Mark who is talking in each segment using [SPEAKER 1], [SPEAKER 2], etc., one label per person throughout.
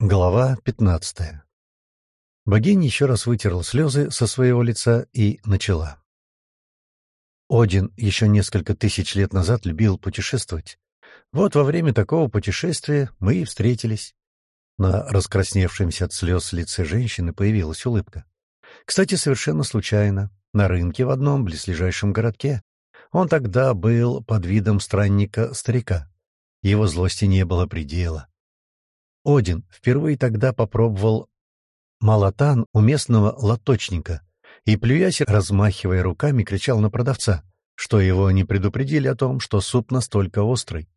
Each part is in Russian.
[SPEAKER 1] Глава пятнадцатая. Богиня еще раз вытерла слезы со своего лица и начала. Один еще несколько тысяч лет назад любил путешествовать. Вот во время такого путешествия мы и встретились. На раскрасневшемся от слез лице женщины появилась улыбка. Кстати, совершенно случайно, на рынке в одном близлежащем городке. Он тогда был под видом странника-старика. Его злости не было предела. Один впервые тогда попробовал молотан у местного лоточника и, плюясь, размахивая руками, кричал на продавца, что его не предупредили о том, что суп настолько острый.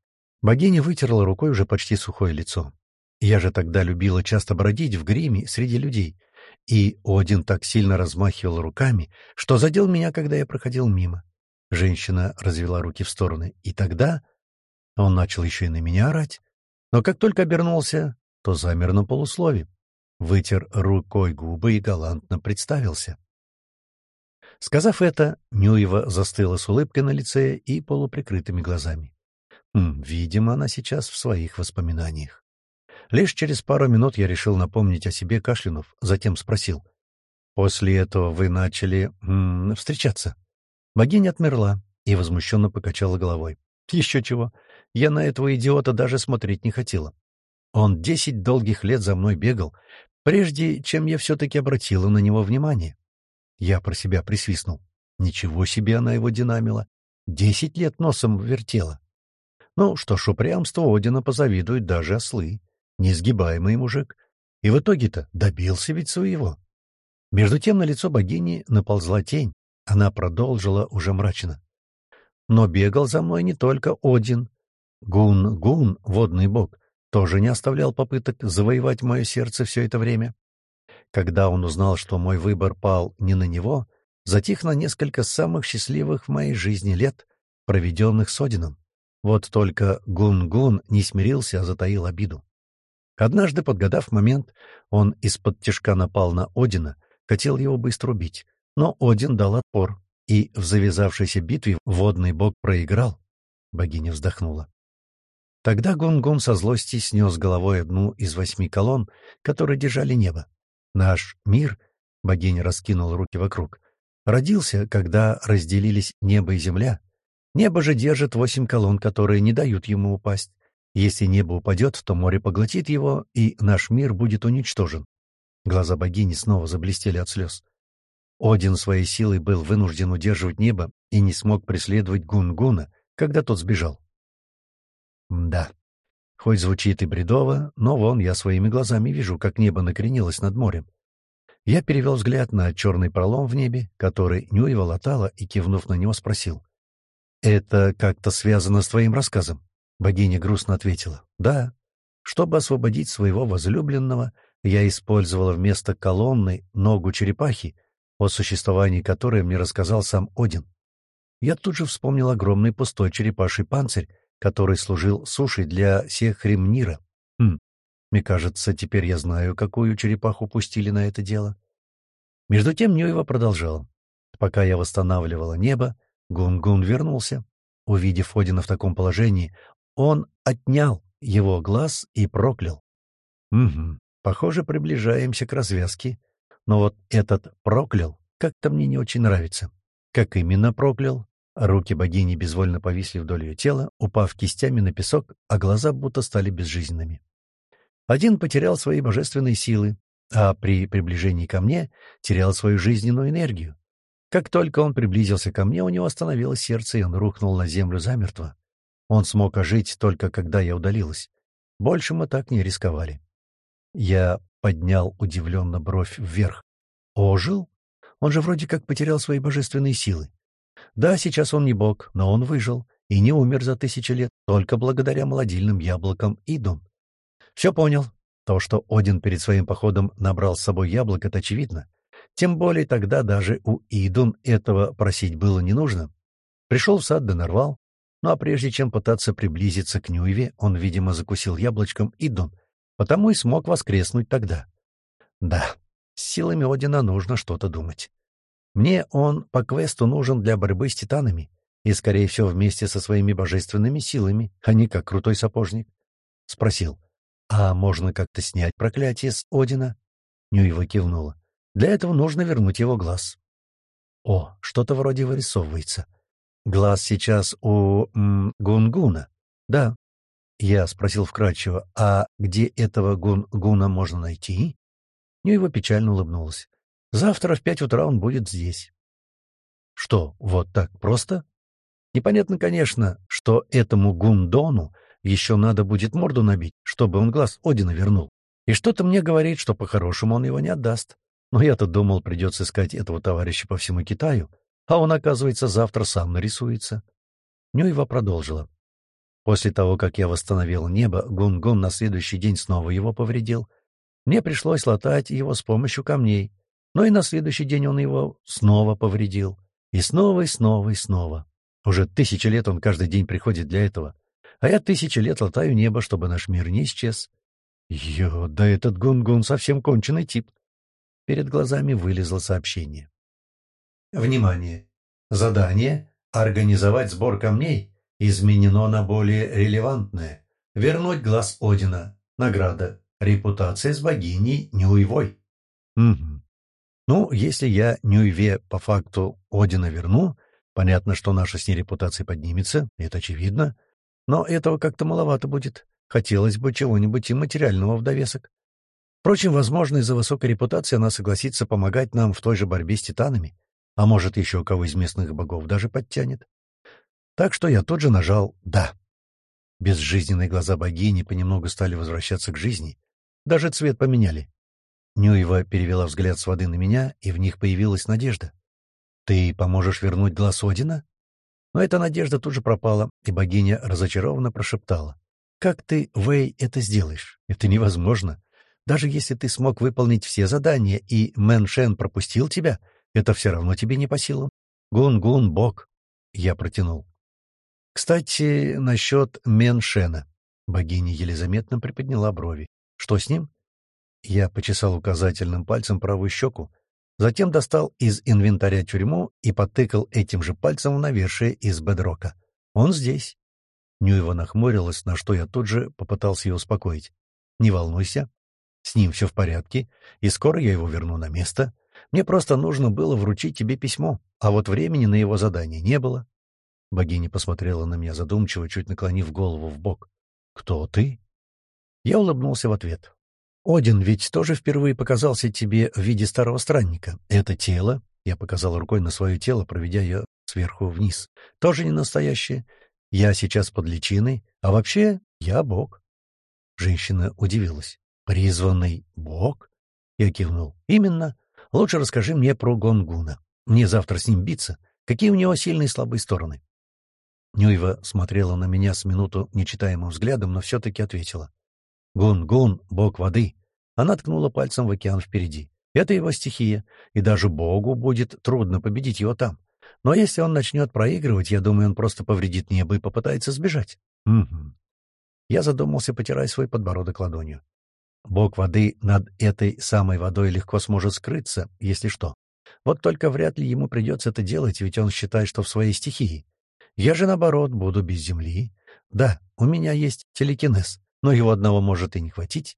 [SPEAKER 1] Богиня вытерла рукой уже почти сухое лицо. Я же тогда любила часто бродить в гриме среди людей, и Один так сильно размахивал руками, что задел меня, когда я проходил мимо. Женщина развела руки в стороны, и тогда он начал еще и на меня орать. Но как только обернулся, то замер на полуслове, вытер рукой губы и галантно представился. Сказав это, Нюева застыла с улыбкой на лице и полуприкрытыми глазами. Видимо, она сейчас в своих воспоминаниях. Лишь через пару минут я решил напомнить о себе кашлянув, затем спросил. «После этого вы начали... М, встречаться?» Богиня отмерла и возмущенно покачала головой. «Еще чего. Я на этого идиота даже смотреть не хотела. Он десять долгих лет за мной бегал, прежде чем я все-таки обратила на него внимание. Я про себя присвистнул. Ничего себе она его динамила. Десять лет носом вертела. Ну, что ж, упрямство Одина позавидуют даже ослы. Несгибаемый мужик. И в итоге-то добился ведь своего. Между тем на лицо богини наползла тень. Она продолжила уже мрачно. Но бегал за мной не только Один. Гун-Гун, водный бог, тоже не оставлял попыток завоевать мое сердце все это время. Когда он узнал, что мой выбор пал не на него, затих на несколько самых счастливых в моей жизни лет, проведенных с Одином. Вот только Гун-Гун не смирился, а затаил обиду. Однажды, подгадав момент, он из-под тяжка напал на Одина, хотел его быстро убить, но Один дал отпор, и в завязавшейся битве водный бог проиграл. Богиня вздохнула. Тогда Гон-Гон со злости снес головой одну из восьми колонн, которые держали небо. Наш мир, — богиня раскинула руки вокруг, — родился, когда разделились небо и земля. Небо же держит восемь колонн, которые не дают ему упасть. Если небо упадет, то море поглотит его, и наш мир будет уничтожен. Глаза богини снова заблестели от слез. Один своей силой был вынужден удерживать небо и не смог преследовать Гун-Гуна, когда тот сбежал. Да. Хоть звучит и бредово, но вон я своими глазами вижу, как небо накренилось над морем. Я перевел взгляд на черный пролом в небе, который Нюева латала, и, кивнув на него, спросил. «Это как-то связано с твоим рассказом?» Богиня грустно ответила. «Да. Чтобы освободить своего возлюбленного, я использовала вместо колонны ногу черепахи, о существовании которой мне рассказал сам Один. Я тут же вспомнил огромный пустой черепаший панцирь, который служил сушей для Сехремнира. Хм, мне кажется, теперь я знаю, какую черепаху пустили на это дело. Между тем Нюева продолжал. Пока я восстанавливала небо, Гун-Гун вернулся. Увидев Одина в таком положении, он отнял его глаз и проклял. Угу, похоже, приближаемся к развязке. Но вот этот проклял как-то мне не очень нравится. Как именно проклял, Руки богини безвольно повисли вдоль ее тела, упав кистями на песок, а глаза будто стали безжизненными. Один потерял свои божественные силы, а при приближении ко мне терял свою жизненную энергию. Как только он приблизился ко мне, у него остановилось сердце, и он рухнул на землю замертво. Он смог ожить только когда я удалилась. Больше мы так не рисковали. Я поднял удивленно бровь вверх. Ожил? Он же вроде как потерял свои божественные силы. Да, сейчас он не бог, но он выжил и не умер за тысячи лет только благодаря молодильным яблокам Идун. Все понял. То, что Один перед своим походом набрал с собой яблок, это очевидно. Тем более тогда даже у Идун этого просить было не нужно. Пришел в сад да нарвал. Ну а прежде чем пытаться приблизиться к Нюеве, он, видимо, закусил яблочком Идун, потому и смог воскреснуть тогда. Да, с силами Одина нужно что-то думать. Мне он по квесту нужен для борьбы с титанами, и, скорее всего, вместе со своими божественными силами, а не как крутой сапожник. Спросил, «А можно как-то снять проклятие с Одина?» Нюева кивнула. «Для этого нужно вернуть его глаз». «О, что-то вроде вырисовывается. Глаз сейчас у м, Гунгуна?» «Да». Я спросил вкратчиво, «А где этого Гунгуна можно найти?» Нюева печально улыбнулась. «Завтра в пять утра он будет здесь». «Что, вот так просто?» Непонятно, конечно, что этому Гундону еще надо будет морду набить, чтобы он глаз Одина вернул. И что-то мне говорит, что по-хорошему он его не отдаст. Но я-то думал, придется искать этого товарища по всему Китаю, а он, оказывается, завтра сам нарисуется. Нюева продолжила. После того, как я восстановил небо, Гун-Гун на следующий день снова его повредил. Мне пришлось латать его с помощью камней, но и на следующий день он его снова повредил. И снова, и снова, и снова. Уже тысячи лет он каждый день приходит для этого. А я тысячи лет латаю небо, чтобы наш мир не исчез. Ё, да этот Гунгун совсем конченый тип. Перед глазами вылезло сообщение. Внимание! Задание «Организовать сбор камней» изменено на более релевантное. Вернуть глаз Одина. Награда. Репутация с богиней Нюйвой. Угу. Ну, если я Нюйве по факту Одина верну, Понятно, что наша с ней репутация поднимется, это очевидно. Но этого как-то маловато будет. Хотелось бы чего-нибудь и материального в довесок. Впрочем, возможно, из-за высокой репутации она согласится помогать нам в той же борьбе с титанами. А может, еще кого из местных богов даже подтянет. Так что я тут же нажал «да». Безжизненные глаза богини понемногу стали возвращаться к жизни. Даже цвет поменяли. Нюйва перевела взгляд с воды на меня, и в них появилась надежда. «Ты поможешь вернуть глаз Одина?» Но эта надежда тут же пропала, и богиня разочарованно прошептала. «Как ты, Вэй, это сделаешь? Это невозможно. Даже если ты смог выполнить все задания, и Мэн Шен пропустил тебя, это все равно тебе не по силам. Гун-гун, бог!» Я протянул. «Кстати, насчет Мэн Шена». Богиня еле заметно приподняла брови. «Что с ним?» Я почесал указательным пальцем правую щеку, Затем достал из инвентаря тюрьму и потыкал этим же пальцем в навершие из бедрока. «Он здесь». Нюева нахмурилась, на что я тут же попытался ее успокоить. «Не волнуйся. С ним все в порядке, и скоро я его верну на место. Мне просто нужно было вручить тебе письмо, а вот времени на его задание не было». Богиня посмотрела на меня задумчиво, чуть наклонив голову в бок. «Кто ты?» Я улыбнулся в ответ. Один ведь тоже впервые показался тебе в виде старого странника. Это тело, я показал рукой на свое тело, проведя ее сверху вниз, тоже не настоящее. Я сейчас под личиной, а вообще я бог. Женщина удивилась. «Призванный бог?» Я кивнул. «Именно. Лучше расскажи мне про Гонгуна. Мне завтра с ним биться. Какие у него сильные и слабые стороны?» Нюева смотрела на меня с минуту нечитаемым взглядом, но все-таки ответила. Гун-гун, бог воды. Она ткнула пальцем в океан впереди. Это его стихия, и даже богу будет трудно победить его там. Но если он начнет проигрывать, я думаю, он просто повредит небо и попытается сбежать. Угу. Я задумался, потирая свой подбородок ладонью. Бог воды над этой самой водой легко сможет скрыться, если что. Вот только вряд ли ему придется это делать, ведь он считает, что в своей стихии. Я же, наоборот, буду без земли. Да, у меня есть телекинез, но его одного может и не хватить.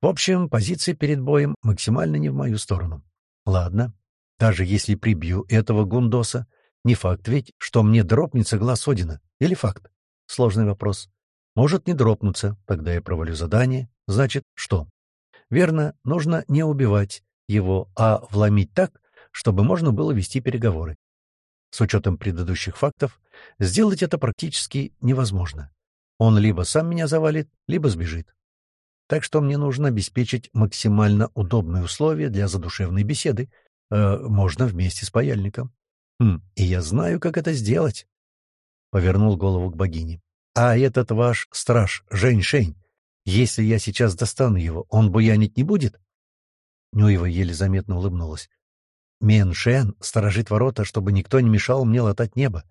[SPEAKER 1] В общем, позиция перед боем максимально не в мою сторону. Ладно, даже если прибью этого гундоса, не факт ведь, что мне дропнется глаз Одина. Или факт? Сложный вопрос. Может не дропнуться, тогда я провалю задание. Значит, что? Верно, нужно не убивать его, а вломить так, чтобы можно было вести переговоры. С учетом предыдущих фактов, сделать это практически невозможно. Он либо сам меня завалит, либо сбежит. Так что мне нужно обеспечить максимально удобные условия для задушевной беседы, э, можно вместе с паяльником. Хм, и я знаю, как это сделать. Повернул голову к богине. А этот ваш страж, Жень-Шень, если я сейчас достану его, он буянить не будет? Нюева еле заметно улыбнулась. Мен Шен сторожит ворота, чтобы никто не мешал мне латать небо.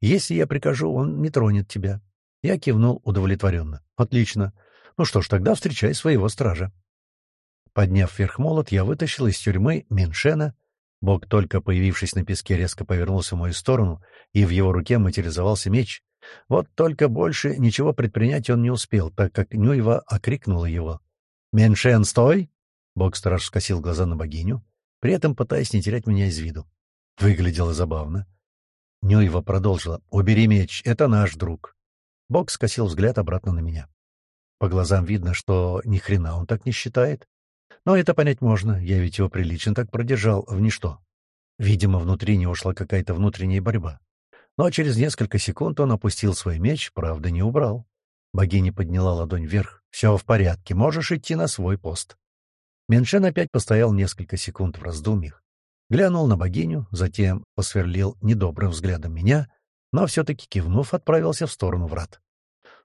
[SPEAKER 1] Если я прикажу, он не тронет тебя. Я кивнул удовлетворенно. «Отлично. Ну что ж, тогда встречай своего стража». Подняв вверх молот, я вытащил из тюрьмы Миншена. Бог, только появившись на песке, резко повернулся в мою сторону, и в его руке материализовался меч. Вот только больше ничего предпринять он не успел, так как Нюева окрикнула его. «Меньшен, стой!» Бог-страж скосил глаза на богиню, при этом пытаясь не терять меня из виду. Выглядело забавно. Нюева продолжила. «Убери меч, это наш друг». Бог скосил взгляд обратно на меня. По глазам видно, что ни хрена он так не считает. Но это понять можно, я ведь его прилично так продержал в ничто. Видимо, внутри него шла какая-то внутренняя борьба. Но через несколько секунд он опустил свой меч, правда, не убрал. Богиня подняла ладонь вверх. «Все в порядке, можешь идти на свой пост». Меншен опять постоял несколько секунд в раздумьях. Глянул на богиню, затем посверлил недобрым взглядом меня, но все-таки кивнув, отправился в сторону врат.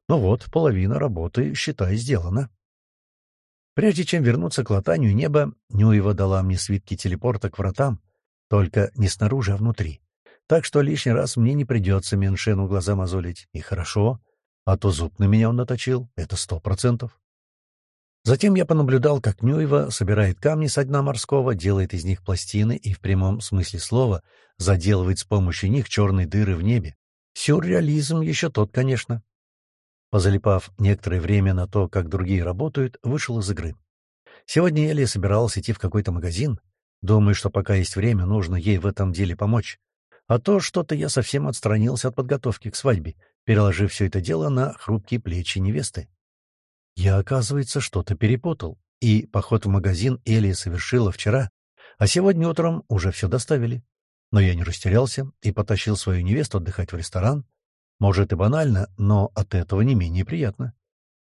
[SPEAKER 1] Ну вот, половина работы, считай, сделана. Прежде чем вернуться к латанию неба, Нюева дала мне свитки телепорта к вратам, только не снаружи, а внутри. Так что лишний раз мне не придется Меншену глаза мозолить. И хорошо, а то зуб на меня он наточил, это сто процентов. Затем я понаблюдал, как Нюева собирает камни со дна морского, делает из них пластины и в прямом смысле слова заделывает с помощью них черные дыры в небе. Сюрреализм еще тот, конечно. Позалипав некоторое время на то, как другие работают, вышел из игры. Сегодня Элия собиралась идти в какой-то магазин. Думаю, что пока есть время, нужно ей в этом деле помочь. А то что-то я совсем отстранился от подготовки к свадьбе, переложив все это дело на хрупкие плечи невесты. Я, оказывается, что-то перепутал, и поход в магазин Элия совершила вчера, а сегодня утром уже все доставили. Но я не растерялся и потащил свою невесту отдыхать в ресторан, может и банально, но от этого не менее приятно.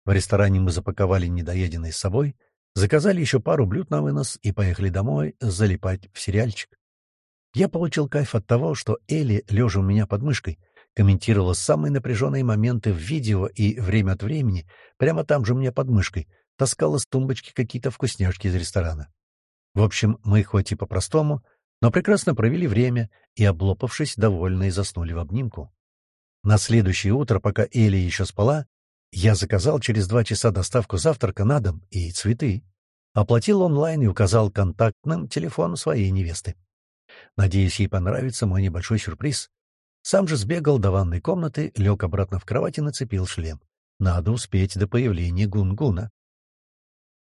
[SPEAKER 1] В ресторане мы запаковали недоеденное с собой, заказали еще пару блюд на вынос и поехали домой залипать в сериальчик. Я получил кайф от того, что Элли, лежа у меня под мышкой, комментировала самые напряженные моменты в видео и время от времени, прямо там же у меня под мышкой, таскала с тумбочки какие-то вкусняшки из ресторана. В общем, мы хоть и по-простому, но прекрасно провели время и, облопавшись, довольные заснули в обнимку. На следующее утро, пока Элли еще спала, я заказал через два часа доставку завтрака на дом и цветы. Оплатил онлайн и указал контактным телефон своей невесты. Надеюсь, ей понравится мой небольшой сюрприз. Сам же сбегал до ванной комнаты, лег обратно в кровать и нацепил шлем. Надо успеть до появления Гунгуна.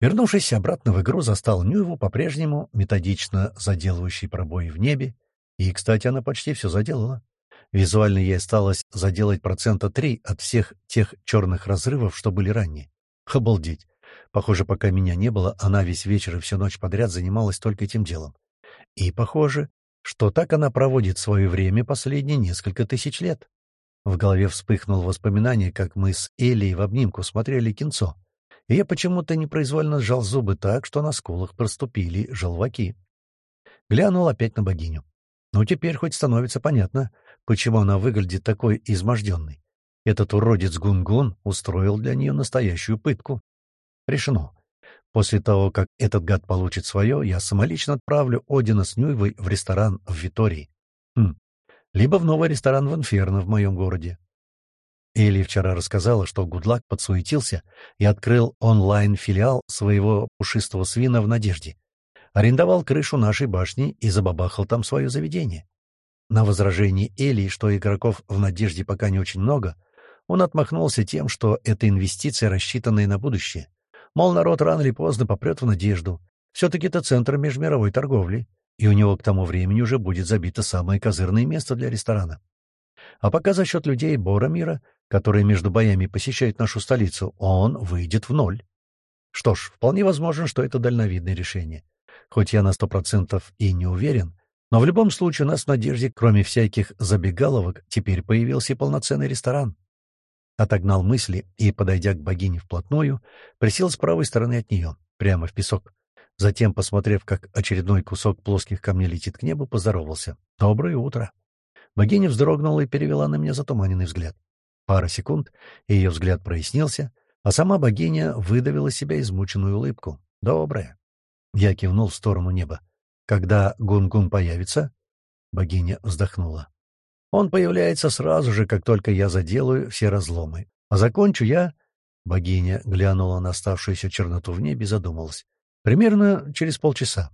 [SPEAKER 1] Вернувшись обратно в игру, застал Нюеву по-прежнему методично заделывающей пробои в небе. И, кстати, она почти все заделала. Визуально ей осталось заделать процента три от всех тех черных разрывов, что были ранее. Обалдеть! Похоже, пока меня не было, она весь вечер и всю ночь подряд занималась только этим делом. И похоже, что так она проводит свое время последние несколько тысяч лет. В голове вспыхнуло воспоминание, как мы с Элей в обнимку смотрели кинцо, и я почему-то непроизвольно сжал зубы так, что на скулах проступили желваки. Глянул опять на богиню. Ну, теперь хоть становится понятно, почему она выглядит такой изможденной. Этот уродец Гунгун устроил для нее настоящую пытку. Решено. После того, как этот гад получит свое, я самолично отправлю Одина с Нюйвой в ресторан в Витории. Хм. Либо в новый ресторан в Инферно в моем городе. Элли вчера рассказала, что Гудлак подсуетился и открыл онлайн-филиал своего пушистого свина в Надежде. Арендовал крышу нашей башни и забабахал там свое заведение. На возражение Эли, что игроков в «Надежде» пока не очень много, он отмахнулся тем, что это инвестиция, рассчитанная на будущее. Мол, народ рано или поздно попрет в «Надежду». Все-таки это центр межмировой торговли, и у него к тому времени уже будет забито самое козырное место для ресторана. А пока за счет людей Боромира, которые между боями посещают нашу столицу, он выйдет в ноль. Что ж, вполне возможно, что это дальновидное решение. Хоть я на сто процентов и не уверен, но в любом случае у нас в Надежде, кроме всяких забегаловок, теперь появился полноценный ресторан. Отогнал мысли и, подойдя к богине вплотную, присел с правой стороны от нее, прямо в песок. Затем, посмотрев, как очередной кусок плоских камней летит к небу, поздоровался. «Доброе утро!» Богиня вздрогнула и перевела на меня затуманенный взгляд. Пара секунд, и ее взгляд прояснился, а сама богиня выдавила себя измученную улыбку. «Доброе!» Я кивнул в сторону неба. Когда Гунгун появится?» Богиня вздохнула. «Он появляется сразу же, как только я заделаю все разломы. А закончу я...» Богиня глянула на оставшуюся черноту в небе и задумалась. «Примерно через полчаса.